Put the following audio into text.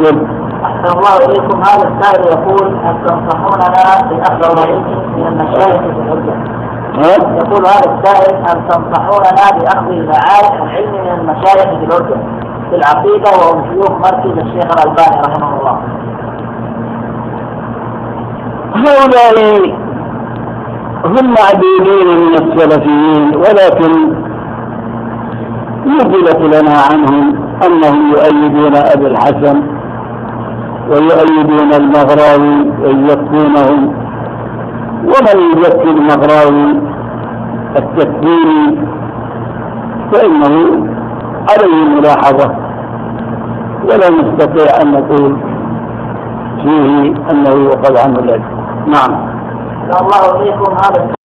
قل أحسن الله إليكم هذا السائل يقول هل تنصحوننا بأخذ العلم من المشايخ في الحجة؟ ها؟ يقول هذا السائل هل تنصحوننا بأخذ العلم العلم من المشايخ في الأردن في العقيدة وهم شيوخ مركز الشيخ الألباني رحمه الله. هؤلاء هم معدودين من السلفيين ولكن نقلت لنا عنهم أنهم يؤيدون أبي الحسن ويؤيدون المغراوي ويزكونهم ومن يزكي المغراوي التكفيري فإنه عليه ملاحظة. ولا نستطيع أن نقول فيه أنه يؤخذ عنه العلم. نعم. الله إليكم هذا.